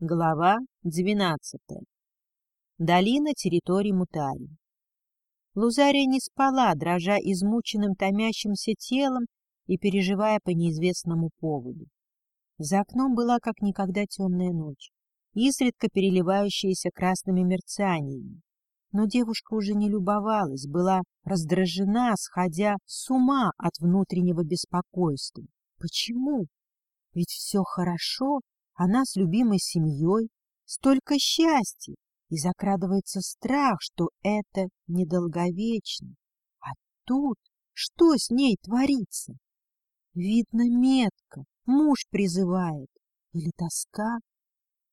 Глава 12. Долина территории Мутари. Лузария не спала, дрожа измученным томящимся телом и переживая по неизвестному поводу. За окном была как никогда темная ночь, изредка переливающаяся красными мерцаниями. Но девушка уже не любовалась, была раздражена, сходя с ума от внутреннего беспокойства. Почему? Ведь все хорошо, она с любимой семьей, столько счастья, и закрадывается страх, что это недолговечно. А тут что с ней творится? Видно, метка, муж призывает. Или тоска?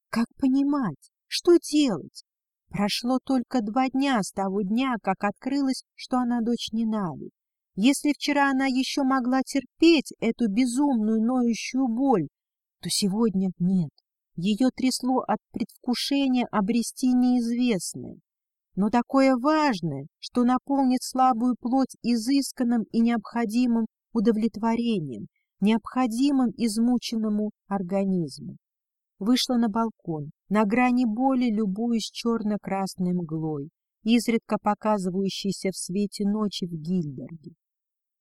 Как понимать? Что делать? Прошло только два дня с того дня, как открылось, что она дочь Нинави. Если вчера она еще могла терпеть эту безумную ноющую боль, то сегодня нет. Ее трясло от предвкушения обрести неизвестное, но такое важное, что наполнит слабую плоть изысканным и необходимым удовлетворением, необходимым измученному организму. Вышла на балкон, на грани боли любуясь черно-красной мглой, изредка показывающейся в свете ночи в Гильберге.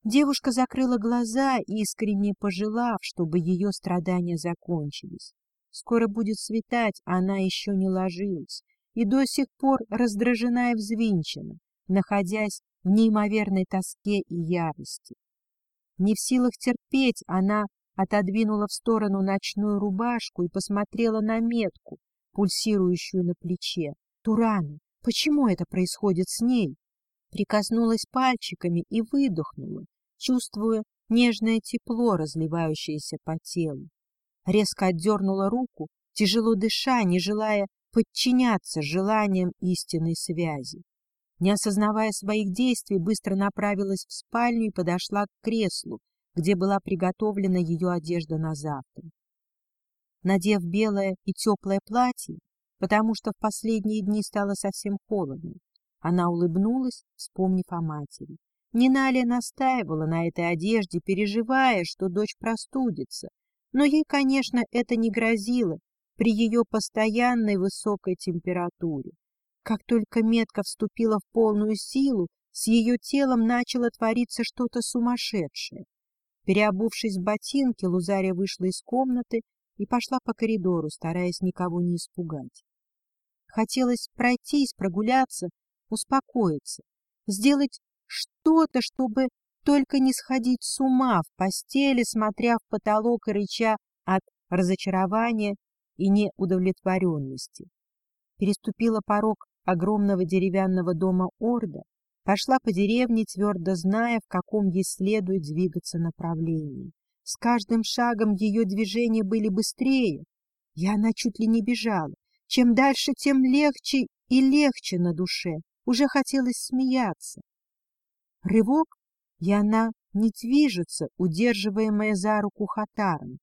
Девушка закрыла глаза, искренне пожелав, чтобы ее страдания закончились. Скоро будет светать, а она еще не ложилась, и до сих пор раздражена и взвинчена, находясь в неимоверной тоске и ярости. Не в силах терпеть, она отодвинула в сторону ночную рубашку и посмотрела на метку, пульсирующую на плече. Турана, почему это происходит с ней? Прикоснулась пальчиками и выдохнула, чувствуя нежное тепло, разливающееся по телу. Резко отдернула руку, тяжело дыша, не желая подчиняться желаниям истинной связи. Не осознавая своих действий, быстро направилась в спальню и подошла к креслу, где была приготовлена ее одежда на завтра. Надев белое и теплое платье, потому что в последние дни стало совсем холодно, она улыбнулась, вспомнив о матери. Ниналия настаивала на этой одежде, переживая, что дочь простудится, но ей, конечно, это не грозило при ее постоянной высокой температуре. Как только метка вступила в полную силу, с ее телом начало твориться что-то сумасшедшее. Переобувшись в ботинки, Лузария вышла из комнаты и пошла по коридору, стараясь никого не испугать. Хотелось пройтись, прогуляться, успокоиться, сделать что-то, чтобы только не сходить с ума в постели, смотря в потолок и рыча от разочарования и неудовлетворенности. Переступила порог огромного деревянного дома Орда, пошла по деревне, твердо зная, в каком ей следует двигаться направлении. С каждым шагом ее движения были быстрее, и она чуть ли не бежала. Чем дальше, тем легче и легче на душе. Уже хотелось смеяться. Рывок, и она не движется, удерживаемая за руку Хатаром.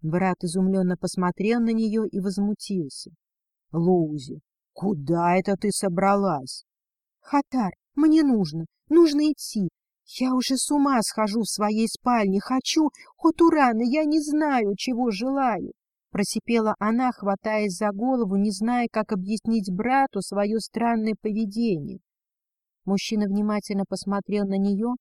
Брат изумленно посмотрел на нее и возмутился. — Лузи, куда это ты собралась? — Хатар, мне нужно, нужно идти. Я уже с ума схожу в своей спальне, хочу, хоть урана, я не знаю, чего желаю. Просипела она, хватаясь за голову, не зная, как объяснить брату свое странное поведение. Мужчина внимательно посмотрел на нее,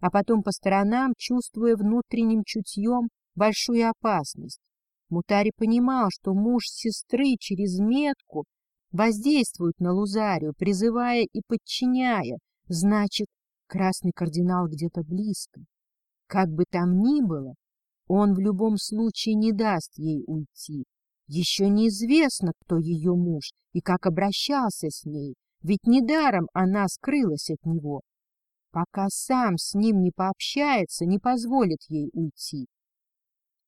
а потом по сторонам, чувствуя внутренним чутьем большую опасность. Мутари понимал, что муж сестры через метку воздействует на Лузарию, призывая и подчиняя, значит, красный кардинал где-то близко. Как бы там ни было, он в любом случае не даст ей уйти. Еще неизвестно, кто ее муж и как обращался с ней, ведь недаром она скрылась от него. Пока сам с ним не пообщается, не позволит ей уйти.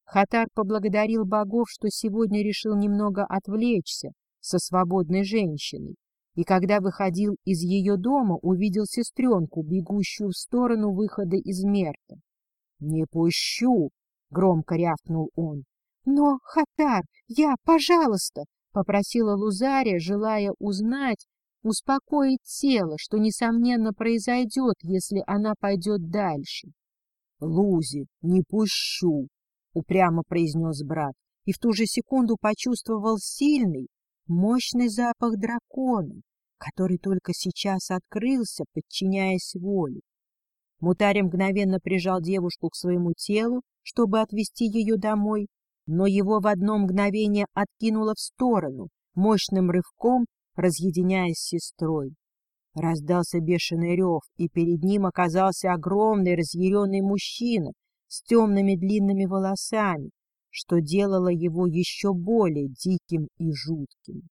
Хатар поблагодарил богов, что сегодня решил немного отвлечься со свободной женщиной, и когда выходил из ее дома, увидел сестренку, бегущую в сторону выхода из Мерта. — Не пущу! — громко рявкнул он. — Но, Хатар, я, пожалуйста! — попросила Лузария, желая узнать, успокоить тело, что, несомненно, произойдет, если она пойдет дальше. — Лузи, не пущу! — упрямо произнес брат. — и в ту же секунду почувствовал сильный, мощный запах дракона, который только сейчас открылся, подчиняясь воле. Мутарь мгновенно прижал девушку к своему телу, чтобы отвезти ее домой, но его в одно мгновение откинуло в сторону, мощным рывком разъединяясь с сестрой. Раздался бешеный рев, и перед ним оказался огромный разъяренный мужчина с темными длинными волосами, что делало его еще более диким и жутким.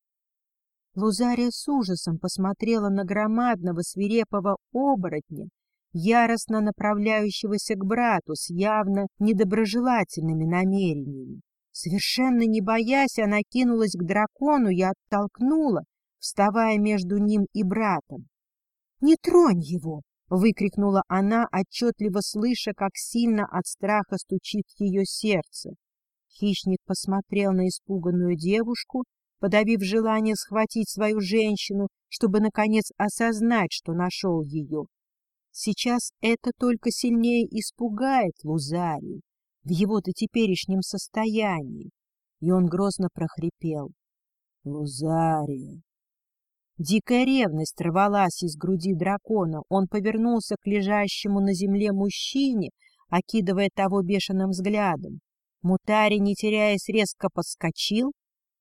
Лузария с ужасом посмотрела на громадного свирепого оборотня, яростно направляющегося к брату с явно недоброжелательными намерениями. Совершенно не боясь, она кинулась к дракону и оттолкнула, вставая между ним и братом. — Не тронь его! — выкрикнула она, отчетливо слыша, как сильно от страха стучит ее сердце. Хищник посмотрел на испуганную девушку, подавив желание схватить свою женщину, чтобы, наконец, осознать, что нашел ее. Сейчас это только сильнее испугает Лузарию в его-то теперешнем состоянии, и он грозно прохрипел. — Лузария! Дикая ревность рвалась из груди дракона. Он повернулся к лежащему на земле мужчине, окидывая того бешеным взглядом. Мутари, не теряясь, резко подскочил,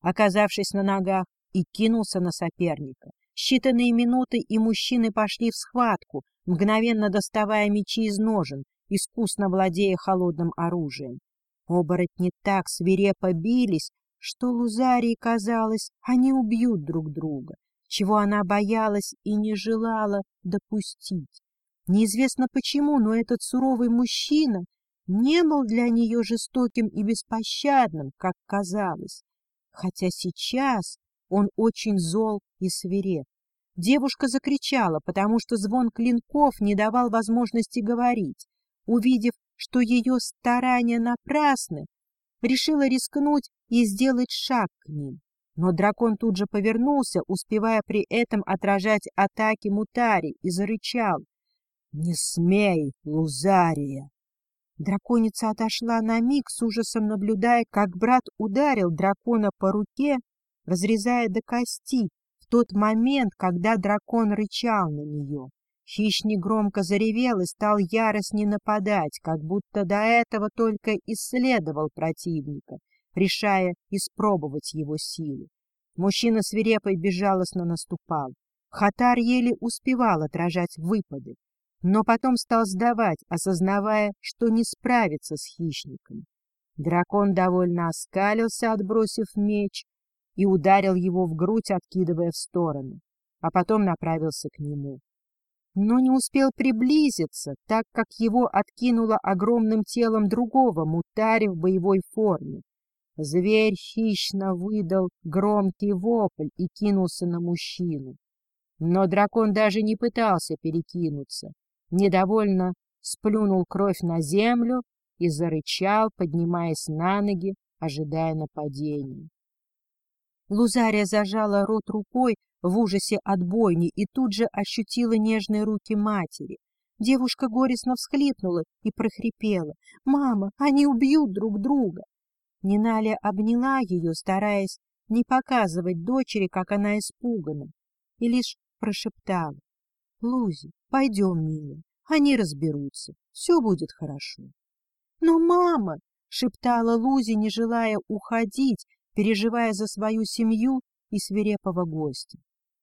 оказавшись на ногах, и кинулся на соперника. Считанные минуты, и мужчины пошли в схватку, мгновенно доставая мечи из ножен, искусно владея холодным оружием. Оборотни так свирепо бились, что Лузарии казалось, они убьют друг друга чего она боялась и не желала допустить. Неизвестно почему, но этот суровый мужчина не был для нее жестоким и беспощадным, как казалось, хотя сейчас он очень зол и свиреп. Девушка закричала, потому что звон клинков не давал возможности говорить. Увидев, что ее старания напрасны, решила рискнуть и сделать шаг к ним. Но дракон тут же повернулся, успевая при этом отражать атаки Мутари, и зарычал. — Не смей, Лузария! Драконица отошла на миг, с ужасом наблюдая, как брат ударил дракона по руке, разрезая до кости, в тот момент, когда дракон рычал на нее. Хищник громко заревел и стал яростнее нападать, как будто до этого только исследовал противника — решая испробовать его силу. Мужчина свирепо и безжалостно наступал. Хатар еле успевал отражать выпады, но потом стал сдавать, осознавая, что не справится с хищником. Дракон довольно оскалился, отбросив меч, и ударил его в грудь, откидывая в сторону, а потом направился к нему. Но не успел приблизиться, так как его откинуло огромным телом другого мутари в боевой форме. Зверь хищно выдал громкий вопль и кинулся на мужчину. Но дракон даже не пытался перекинуться. Недовольно сплюнул кровь на землю и зарычал, поднимаясь на ноги, ожидая нападения. Лузария зажала рот рукой в ужасе от бойни и тут же ощутила нежные руки матери. Девушка горестно всхлипнула и прохрипела. «Мама, они убьют друг друга!» Ниналя обняла ее, стараясь не показывать дочери, как она испугана, и лишь прошептала. — Лузи, пойдем, милая, они разберутся, все будет хорошо. — Но мама! — шептала Лузи, не желая уходить, переживая за свою семью и свирепого гостя.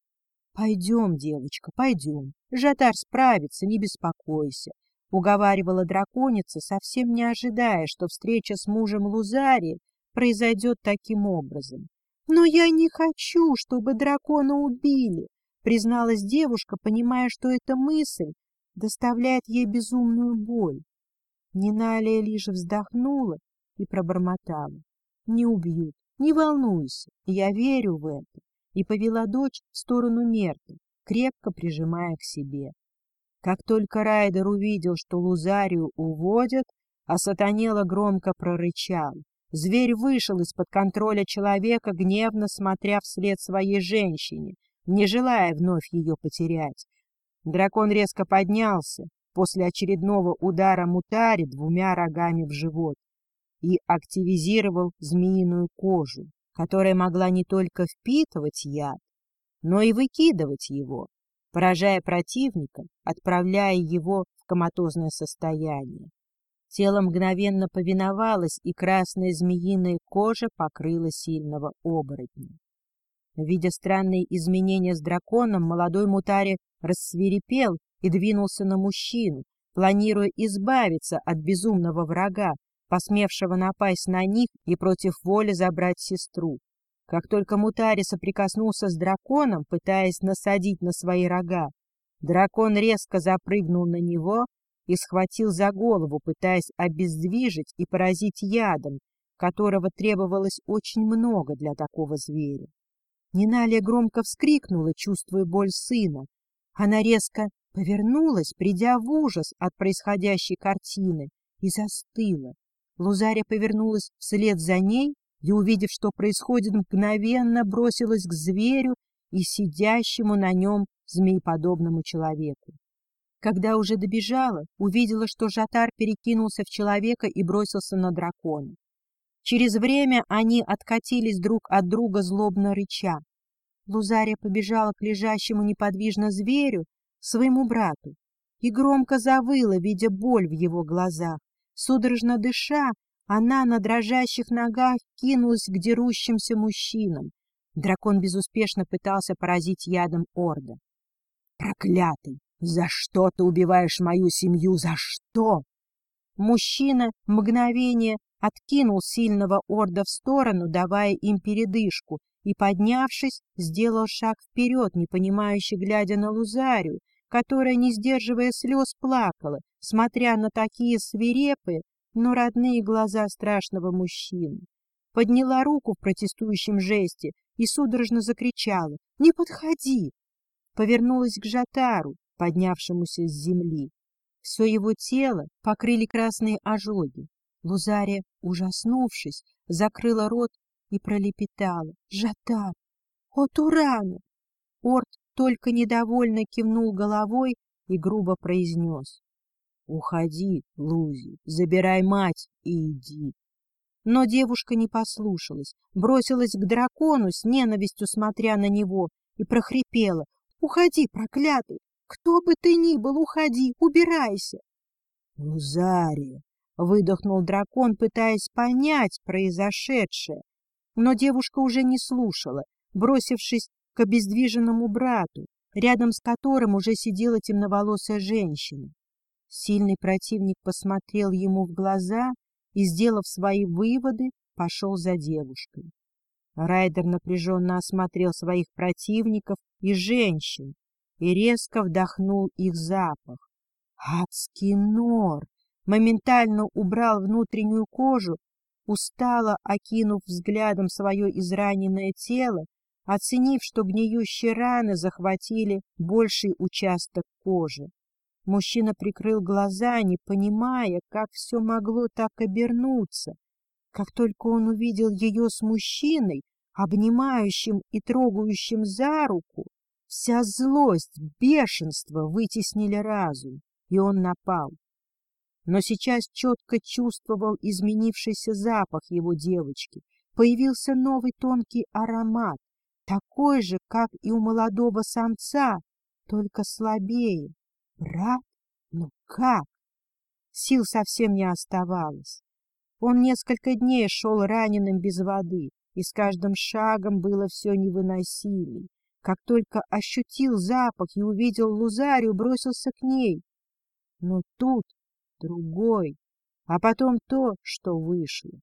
— Пойдем, девочка, пойдем. Жатар справится, не беспокойся уговаривала драконица, совсем не ожидая, что встреча с мужем Лузари произойдет таким образом. «Но я не хочу, чтобы дракона убили», — призналась девушка, понимая, что эта мысль доставляет ей безумную боль. Ниналия лишь вздохнула и пробормотала. «Не убьют, не волнуйся, я верю в это», и повела дочь в сторону Мерты, крепко прижимая к себе. Как только Райдер увидел, что Лузарию уводят, а сатанела громко прорычал. Зверь вышел из-под контроля человека, гневно смотря вслед своей женщине, не желая вновь ее потерять. Дракон резко поднялся после очередного удара мутари двумя рогами в живот. И активизировал змеиную кожу, которая могла не только впитывать яд, но и выкидывать его, поражая противника, отправляя его в коматозное состояние. Тело мгновенно повиновалось, и красная змеиная кожа покрыла сильного оборотня. Видя странные изменения с драконом, молодой Мутари рассверепел и двинулся на мужчину, планируя избавиться от безумного врага, посмевшего напасть на них и против воли забрать сестру. Как только Мутари соприкоснулся с драконом, пытаясь насадить на свои рога, дракон резко запрыгнул на него и схватил за голову, пытаясь обездвижить и поразить ядом, которого требовалось очень много для такого зверя. Ниналия громко вскрикнула, чувствуя боль сына. Она резко повернулась, придя в ужас от происходящей картины, и застыла. Лузаря повернулась вслед за ней и, увидев, что происходит, мгновенно бросилась к зверю и сидящему на нем змееподобному человеку. Когда уже добежала, увидела, что Жатар перекинулся в человека и бросился на дракона. Через время они откатились друг от друга, злобно рыча. Лузария побежала к лежащему неподвижно зверю, своему брату, и громко завыла, видя боль в его глазах. Судорожно дыша, она на дрожащих ногах кинулась к дерущимся мужчинам. Дракон безуспешно пытался поразить ядом Орда. «Проклятый! За что ты убиваешь мою семью? За что?» Мужчина мгновение откинул сильного Орда в сторону, давая им передышку, и, поднявшись, сделал шаг вперед, непонимающе глядя на Лузарию, которая, не сдерживая слез, плакала, смотря на такие свирепые, но родные глаза страшного мужчины. Подняла руку в протестующем жесте и судорожно закричала «Не подходи!» Повернулась к Жатару, поднявшемуся с земли. Все его тело покрыли красные ожоги. Лузария, ужаснувшись, закрыла рот и пролепетала. «Жатар! О, Турана!» Орд только недовольно кивнул головой и грубо произнес. «Уходи, Лузи, забирай мать и иди». Но девушка не послушалась, бросилась к дракону с ненавистью смотря на него и прохрипела. «Уходи, проклятый! Кто бы ты ни был, уходи, убирайся!» «Лузария!» — выдохнул дракон, пытаясь понять произошедшее. Но девушка уже не слушала, бросившись к обездвиженному брату, рядом с которым уже сидела темноволосая женщина. Сильный противник посмотрел ему в глаза и, сделав свои выводы, пошел за девушкой. Райдер напряженно осмотрел своих противников и женщин и резко вдохнул их запах. Адский нор! Моментально убрал внутреннюю кожу устало окинув взглядом свое израненное тело, оценив, что гниющие раны захватили больший участок кожи. Мужчина прикрыл глаза, не понимая, как все могло так обернуться. Как только он увидел ее с мужчиной, обнимающим и трогающим за руку, вся злость, бешенство вытеснили разум, и он напал но сейчас четко чувствовал изменившийся запах его девочки. Появился новый тонкий аромат, такой же, как и у молодого самца, только слабее. Брат? Ну как? Сил совсем не оставалось. Он несколько дней шел раненым без воды, и с каждым шагом было все невыносимей. Как только ощутил запах и увидел Лузарию, бросился к ней. Но тут другой, а потом то, что вышло.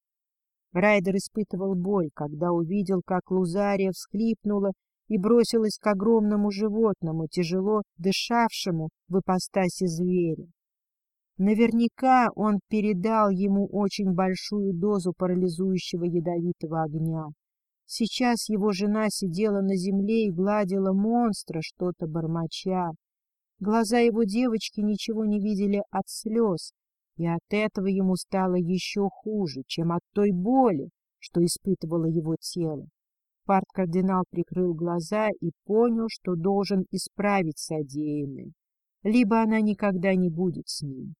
Райдер испытывал боль, когда увидел, как Лузария всхлипнула и бросилась к огромному животному, тяжело дышавшему в ипостаси зверя. Наверняка он передал ему очень большую дозу парализующего ядовитого огня. Сейчас его жена сидела на земле и гладила монстра, что-то бормоча. Глаза его девочки ничего не видели от слез, и от этого ему стало еще хуже, чем от той боли, что испытывало его тело. Парт-кардинал прикрыл глаза и понял, что должен исправить содеянное, либо она никогда не будет с ним.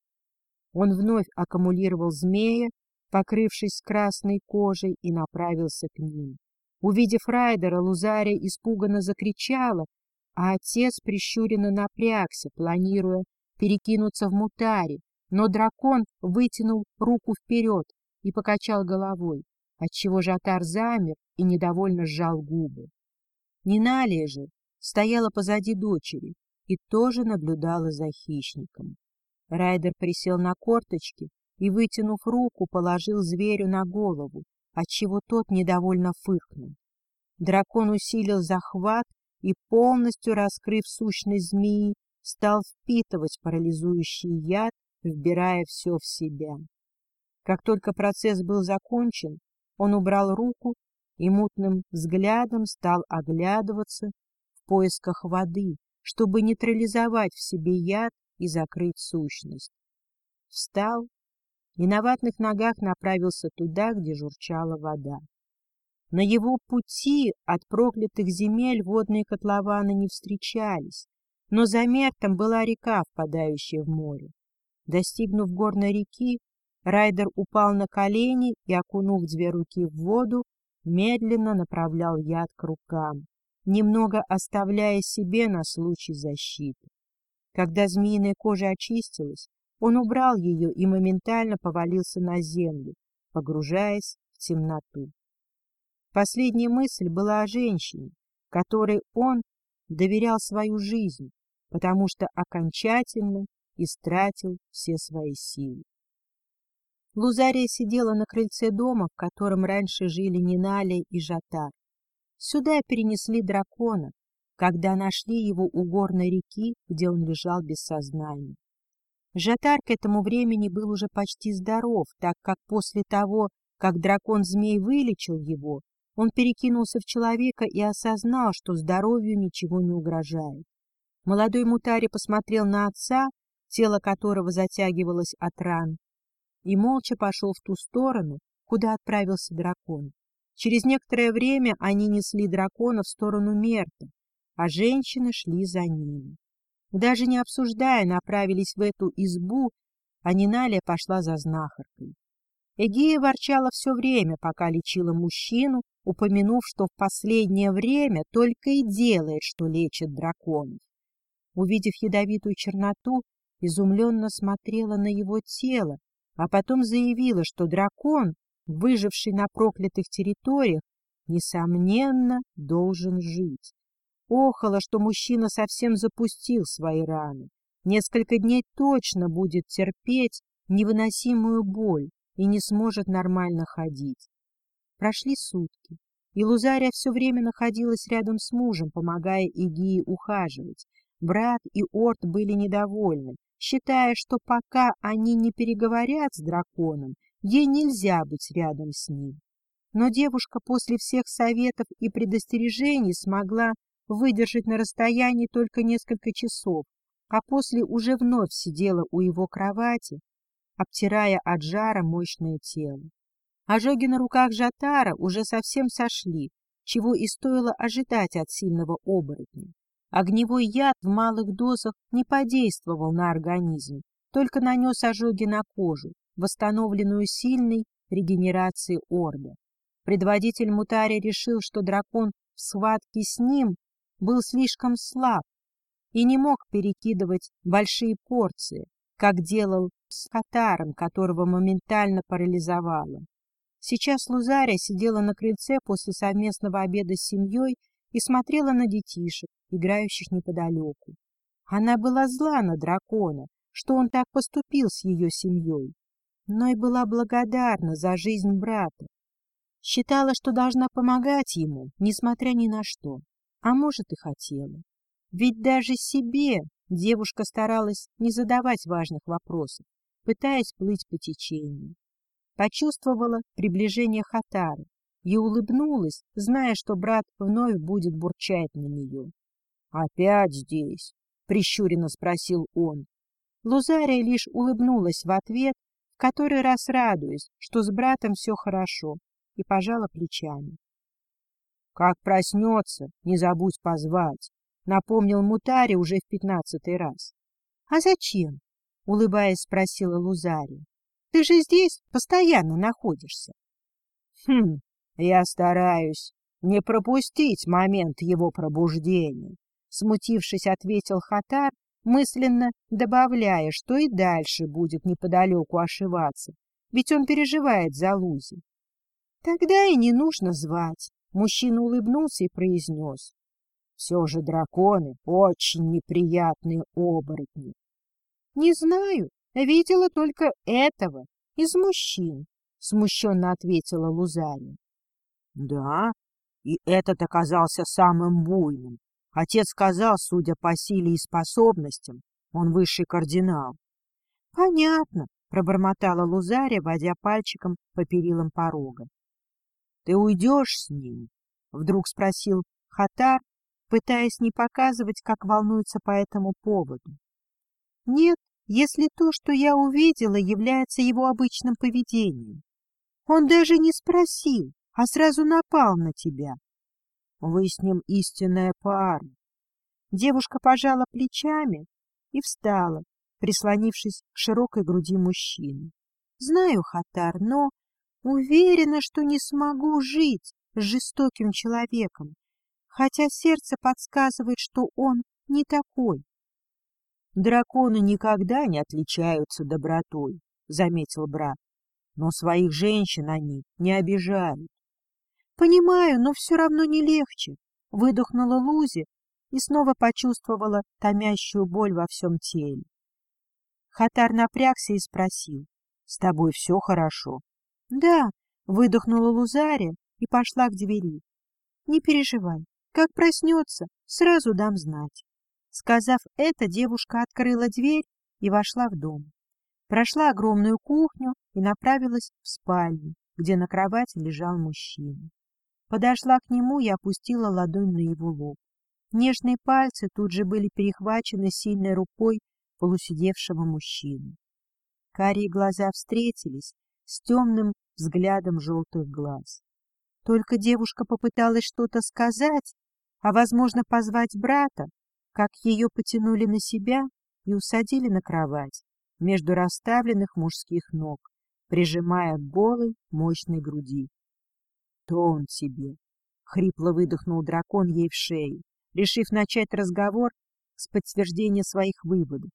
Он вновь аккумулировал змея покрывшись красной кожей, и направился к ним. Увидев Райдера, Лузария испуганно закричала, а отец прищуренно напрягся, планируя перекинуться в мутаре, но дракон вытянул руку вперед и покачал головой, отчего Жатар замер и недовольно сжал губы. Ниналия же стояла позади дочери и тоже наблюдала за хищником. Райдер присел на корточки и, вытянув руку, положил зверю на голову, отчего тот недовольно фыркнул. Дракон усилил захват и, полностью раскрыв сущность змеи, стал впитывать парализующий яд, вбирая все в себя. Как только процесс был закончен, он убрал руку и мутным взглядом стал оглядываться в поисках воды, чтобы нейтрализовать в себе яд и закрыть сущность. Встал и на ватных ногах направился туда, где журчала вода. На его пути от проклятых земель водные котлованы не встречались, но за Мертом была река, впадающая в море. Достигнув горной реки, Райдер упал на колени и, окунув две руки в воду, медленно направлял яд к рукам, немного оставляя себе на случай защиты. Когда змеиная кожа очистилась, он убрал ее и моментально повалился на землю, погружаясь в темноту. Последняя мысль была о женщине, которой он доверял свою жизнь, потому что окончательно истратил все свои силы. Лузария сидела на крыльце дома, в котором раньше жили Ниналия и Жатар. Сюда перенесли дракона, когда нашли его у горной реки, где он лежал без сознания. Жатар к этому времени был уже почти здоров, так как после того, как дракон-змей вылечил его, он перекинулся в человека и осознал, что здоровью ничего не угрожает. Молодой Мутари посмотрел на отца, тело которого затягивалось от ран, и молча пошел в ту сторону, куда отправился дракон. Через некоторое время они несли дракона в сторону Мерта, а женщины шли за ними. Даже не обсуждая, направились в эту избу, а Ниналия пошла за знахаркой. Эгея ворчала все время, пока лечила мужчину, упомянув, что в последнее время только и делает, что лечит драконов. Увидев ядовитую черноту, изумленно смотрела на его тело, а потом заявила, что дракон, выживший на проклятых территориях, несомненно, должен жить. Охала, что мужчина совсем запустил свои раны. Несколько дней точно будет терпеть невыносимую боль и не сможет нормально ходить. Прошли сутки, и Лузария все время находилась рядом с мужем, помогая Игии ухаживать. Брат и Орт были недовольны, считая, что пока они не переговорят с драконом, ей нельзя быть рядом с ним. Но девушка после всех советов и предостережений смогла выдержать на расстоянии только несколько часов, а после уже вновь сидела у его кровати, обтирая от жара мощное тело. Ожоги на руках Жатара уже совсем сошли, чего и стоило ожидать от сильного оборотня. Огневой яд в малых дозах не подействовал на организм, только нанес ожоги на кожу, восстановленную сильной регенерацией Орда. Предводитель Мутари решил, что дракон в схватке с ним был слишком слаб и не мог перекидывать большие порции, как делал с Катаром, которого моментально парализовало. Сейчас Лузария сидела на крыльце после совместного обеда с семьей и смотрела на детишек, играющих неподалеку. Она была зла на дракона, что он так поступил с ее семьей, но и была благодарна за жизнь брата. Считала, что должна помогать ему, несмотря ни на что а может и хотела. Ведь даже себе девушка старалась не задавать важных вопросов, пытаясь плыть по течению. Почувствовала приближение Хатары и улыбнулась, зная, что брат вновь будет бурчать на нее. — Опять здесь? — прищуренно спросил он. Лузария лишь улыбнулась в ответ, в который раз радуясь, что с братом все хорошо, и пожала плечами. Как проснется, не забудь позвать, — напомнил Мутари уже в пятнадцатый раз. — А зачем? — улыбаясь, спросила Лузари. Ты же здесь постоянно находишься. Хм, я стараюсь не пропустить момент его пробуждения, смутившись, ответил Хатар, мысленно добавляя, что и дальше будет неподалеку ошиваться, ведь он переживает за Лузи. Тогда и не нужно звать. Мужчина улыбнулся и произнес. Все же драконы очень неприятные оборотни. Не знаю, видела только этого из мужчин, смущенно ответила Лузария. Да, и этот оказался самым буйным. Отец сказал, судя по силе и способностям, он высший кардинал. — Понятно, — пробормотала Лузария, водя пальчиком по перилам порога. — Ты уйдешь с ним? — вдруг спросил Хатар, пытаясь не показывать, как волнуется по этому поводу. — Нет, если то, что я увидела, является его обычным поведением. Он даже не спросил, а сразу напал на тебя. Вы с ним истинная пара. Девушка пожала плечами и встала, прислонившись к широкой груди мужчины. Знаю, Хатар, но уверена, что не смогу жить с жестоким человеком, хотя сердце подсказывает, что он не такой. Драконы никогда не отличаются добротой, заметил брат. Но своих женщин они не обижают. Понимаю, но все равно не легче. Выдохнула Лузи и снова почувствовала томящую боль во всем теле. Хатар напрягся и спросил. — С тобой все хорошо? — Да, — выдохнула Лузаря и пошла к двери. — Не переживай, как проснется, сразу дам знать. Сказав это, девушка открыла дверь и вошла в дом. Прошла огромную кухню и направилась в спальню, где на кровати лежал мужчина. Подошла к нему и опустила ладонь на его лоб. Нежные пальцы тут же были перехвачены сильной рукой полусидевшего мужчины. Карие глаза встретились с темным взглядом желтых глаз. Только девушка попыталась что-то сказать, а, возможно, позвать брата, как ее потянули на себя и усадили на кровать между расставленных мужских ног, прижимая к голой мощной груди. Кто он тебе? — хрипло выдохнул дракон ей в шею, решив начать разговор с подтверждения своих выводов.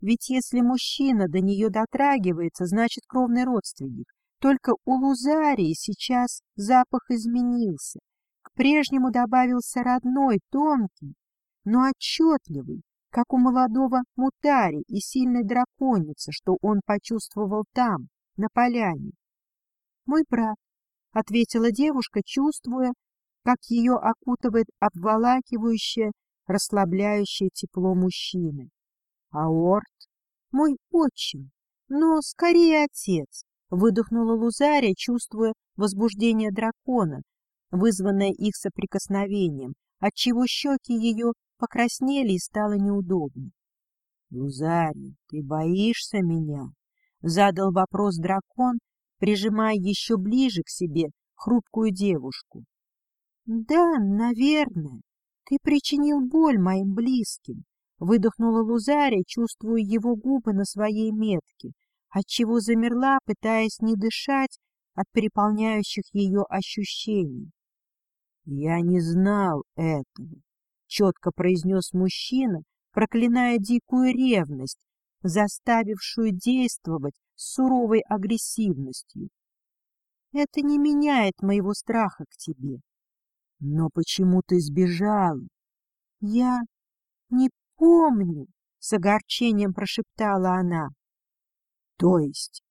Ведь если мужчина до нее дотрагивается, значит кровный родственник. Только у Лузарии сейчас запах изменился. К прежнему добавился родной, тонкий, но отчетливый, как у молодого мутари и сильной драконицы, что он почувствовал там, на поляне. Мой брат, — ответила девушка, чувствуя, как ее окутывает обволакивающее, расслабляющее тепло мужчины. — Аорт? — Мой отчим, но скорее отец, — выдохнула Лузария, чувствуя возбуждение дракона, вызванное их соприкосновением, отчего щеки ее покраснели и стало неудобно. — Лузария, ты боишься меня? — задал вопрос дракон, прижимая еще ближе к себе хрупкую девушку. — Да, наверное. Ты причинил боль моим близким, — выдохнула Лузария, чувствуя его губы на своей метке, отчего замерла, пытаясь не дышать от переполняющих ее ощущений. — Я не знал этого, — четко произнес мужчина, проклиная дикую ревность, заставившую действовать с суровой агрессивностью. Это не меняет моего страха к тебе. Но почему ты сбежала? Я не помню, с огорчением прошептала она. То есть?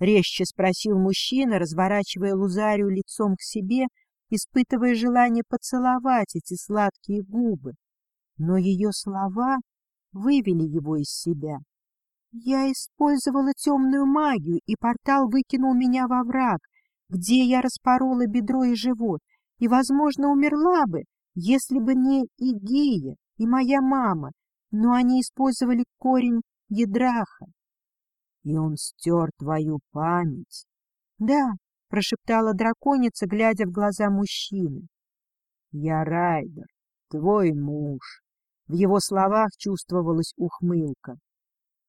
Резче спросил мужчина, разворачивая Лузарию лицом к себе, испытывая желание поцеловать эти сладкие губы. Но ее слова вывели его из себя. Я использовала темную магию, и портал выкинул меня во враг, где я распорола бедро и живот, и, возможно, умерла бы, если бы не Игея и моя мама, но они использовали корень ядраха. — И он стер твою память? — Да, — прошептала драконица, глядя в глаза мужчины. — Я Райдер, твой муж. В его словах чувствовалась ухмылка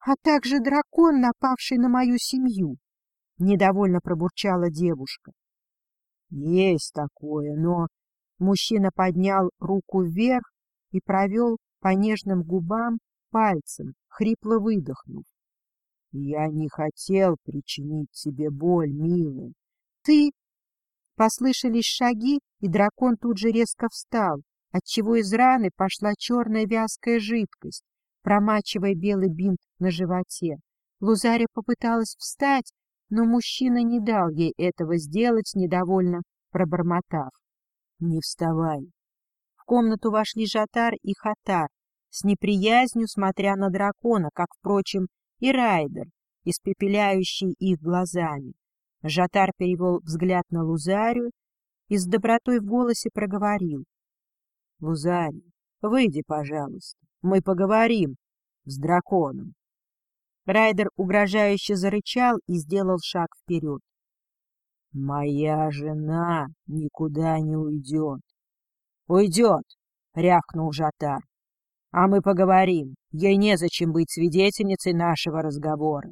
а также дракон, напавший на мою семью, недовольно пробурчала девушка. Есть такое, но мужчина поднял руку вверх и провел по нежным губам пальцем, хрипло выдохнув. Я не хотел причинить тебе боль, милая. Ты... Послышались шаги, и дракон тут же резко встал, отчего из раны пошла черная вязкая жидкость, промачивая белый бинт на животе. Лузаря попыталась встать, но мужчина не дал ей этого сделать, недовольно пробормотав. — Не вставай. В комнату вошли Жатар и Хатар, с неприязнью смотря на дракона, как, впрочем, и Райдер, испепеляющий их глазами. Жатар перевел взгляд на Лузарию и с добротой в голосе проговорил. — Лузарий, выйди, пожалуйста, мы поговорим с драконом. Райдер угрожающе зарычал и сделал шаг вперед. — Моя жена никуда не уйдет. — Уйдет, — рявкнул Жатар. — А мы поговорим. Ей незачем быть свидетельницей нашего разговора.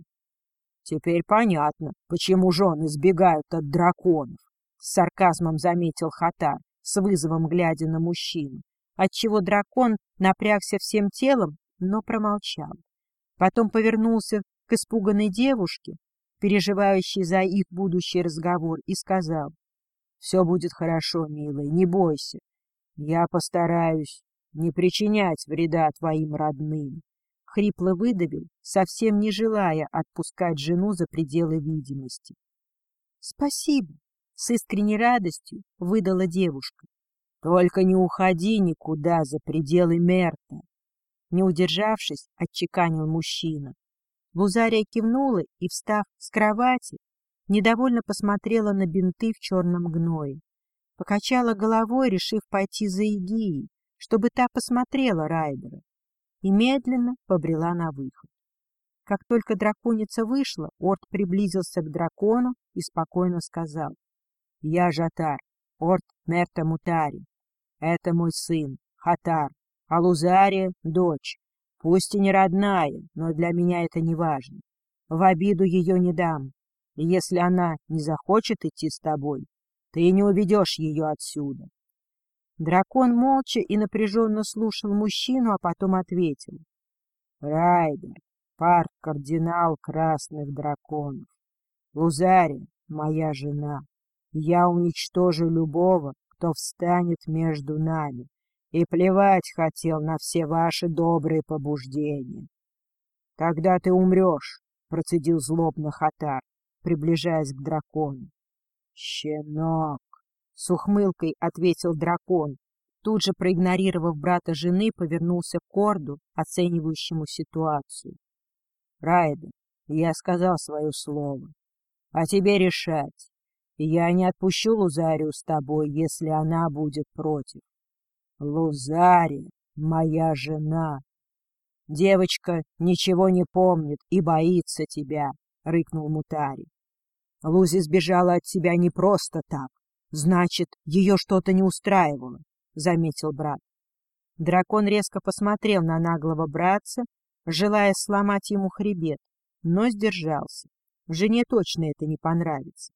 Теперь понятно, почему жены сбегают от драконов, — с сарказмом заметил Хатар, с вызовом глядя на мужчину, отчего дракон напрягся всем телом, но промолчал. Потом повернулся к испуганной девушке, переживающей за их будущий разговор, и сказал, — Все будет хорошо, милая, не бойся. Я постараюсь не причинять вреда твоим родным хрипло выдавил, совсем не желая отпускать жену за пределы видимости. — Спасибо, — с искренней радостью выдала девушка. — Только не уходи никуда за пределы Мерта. Не удержавшись, отчеканил мужчина. Лузария кивнула и, встав с кровати, недовольно посмотрела на бинты в черном гное. Покачала головой, решив пойти за Игией, чтобы та посмотрела Райдера и медленно побрела на выход. Как только драконица вышла, Орд приблизился к дракону и спокойно сказал. — Я Жатар, Орд Мерта Мутари. Это мой сын, Хатар, а Лузария — дочь. Пусть и не родная, но для меня это не важно. В обиду ее не дам. Если она не захочет идти с тобой, ты не уведешь ее отсюда. Дракон молча и напряженно слушал мужчину, а потом ответил. — Райдер, парк-кардинал красных драконов. Лузария, моя жена. Я уничтожу любого, кто встанет между нами, и плевать хотел на все ваши добрые побуждения. — Тогда ты умрешь, — процедил злобно Хатар, приближаясь к дракону. — Щенок! С ухмылкой ответил дракон. Тут же, проигнорировав брата жены, повернулся к Корду, оценивающему ситуацию. — Райден, я сказал свое слово. А тебе решать. Я не отпущу Лузарию с тобой, если она будет против. Лузария, моя жена. Девочка ничего не помнит и боится тебя, — рыкнул Мутари. Лузи сбежала от тебя не просто так. Значит, ее что-то не устраивало, — заметил брат. Дракон резко посмотрел на наглого братца, желая сломать ему хребет, но сдержался. Жене точно это не понравится.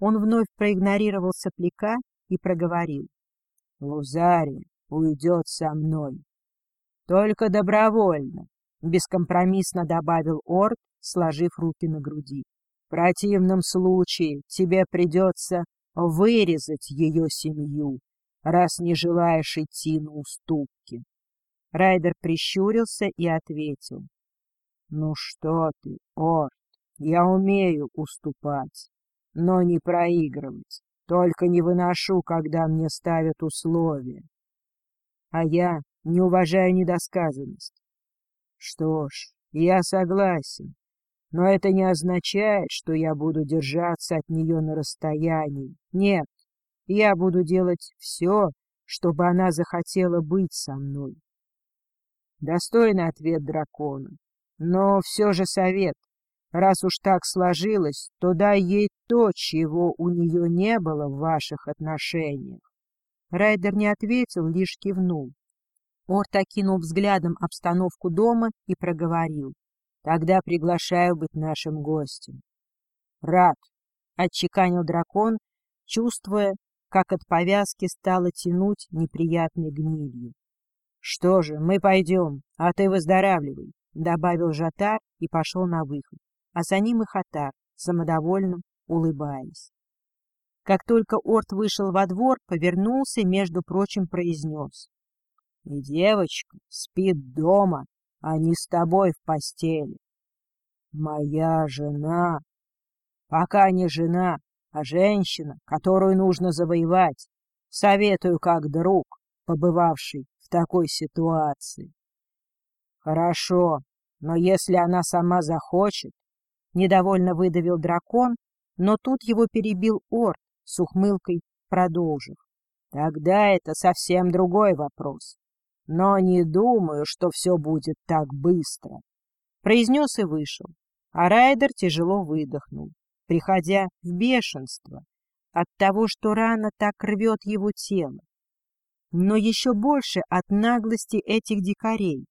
Он вновь проигнорировал сопляка и проговорил. — Лузария уйдет со мной. — Только добровольно, — бескомпромиссно добавил Орд, сложив руки на груди. — В противном случае тебе придется вырезать ее семью, раз не желаешь идти на уступки. Райдер прищурился и ответил. — Ну что ты, Орд, я умею уступать, но не проигрывать, только не выношу, когда мне ставят условия. А я не уважаю недосказанность. Что ж, я согласен, но это не означает, что я буду держаться от нее на расстоянии. Нет, я буду делать все, чтобы она захотела быть со мной. Достойный ответ дракона. Но все же совет. Раз уж так сложилось, то дай ей то, чего у нее не было в ваших отношениях. Райдер не ответил, лишь кивнул. Орт окинул взглядом обстановку дома и проговорил. Тогда приглашаю быть нашим гостем. Рад, — отчеканил дракон, чувствуя, как от повязки стало тянуть неприятной гнилью. — Что же, мы пойдем, а ты выздоравливай, — добавил Жатар и пошел на выход, а за ним и Хатар, самодовольно улыбаясь. Как только Орт вышел во двор, повернулся и, между прочим, произнес. — И девочка спит дома, а не с тобой в постели. Моя жена... Пока не жена, а женщина, которую нужно завоевать. Советую как друг, побывавший в такой ситуации. Хорошо, но если она сама захочет... Недовольно выдавил дракон, но тут его перебил Орд с ухмылкой, продолжив. Тогда это совсем другой вопрос. Но не думаю, что все будет так быстро. Произнес и вышел, а Райдер тяжело выдохнул, приходя в бешенство от того, что рана так рвет его тело, но еще больше от наглости этих дикарей.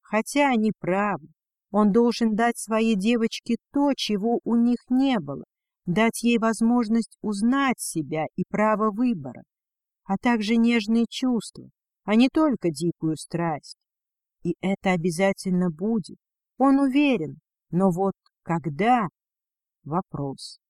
Хотя они правы, он должен дать своей девочке то, чего у них не было, дать ей возможность узнать себя и право выбора, а также нежные чувства, а не только дикую страсть. И это обязательно будет, он уверен, но вот когда — вопрос.